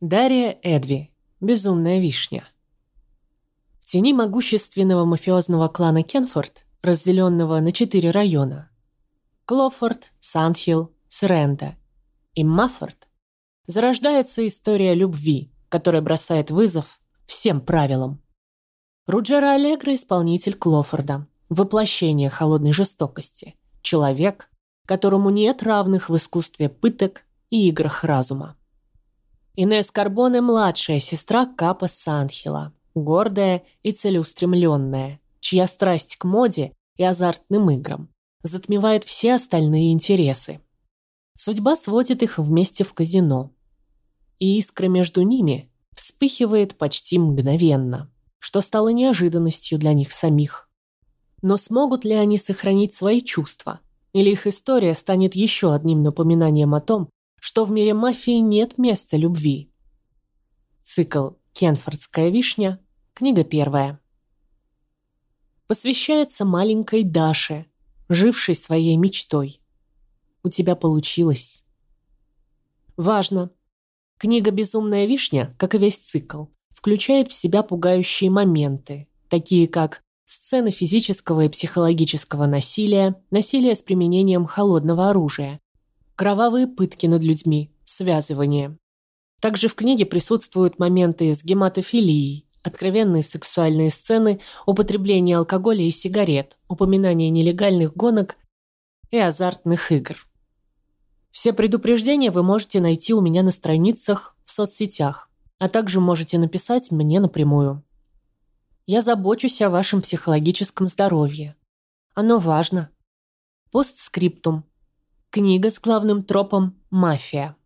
Дарья Эдви. Безумная вишня. В тени могущественного мафиозного клана Кенфорд, разделенного на четыре района – Клофорд, Сандхилл, Сренда и Маффорд – зарождается история любви, которая бросает вызов всем правилам. Руджера Аллегро – исполнитель Клофорда, воплощение холодной жестокости, человек, которому нет равных в искусстве пыток и играх разума. Инесс Карбоне – младшая сестра Капа Санхила, гордая и целеустремленная, чья страсть к моде и азартным играм затмевает все остальные интересы. Судьба сводит их вместе в казино. И искра между ними вспыхивает почти мгновенно, что стало неожиданностью для них самих. Но смогут ли они сохранить свои чувства? Или их история станет еще одним напоминанием о том, что в мире мафии нет места любви. Цикл «Кенфордская вишня», книга первая. Посвящается маленькой Даше, жившей своей мечтой. У тебя получилось. Важно. Книга «Безумная вишня», как и весь цикл, включает в себя пугающие моменты, такие как сцены физического и психологического насилия, насилие с применением холодного оружия, кровавые пытки над людьми, связывание. Также в книге присутствуют моменты с гематофилией, откровенные сексуальные сцены, употребление алкоголя и сигарет, упоминание нелегальных гонок и азартных игр. Все предупреждения вы можете найти у меня на страницах в соцсетях, а также можете написать мне напрямую. Я забочусь о вашем психологическом здоровье. Оно важно. Постскриптум. Книга с главным тропом «Мафия».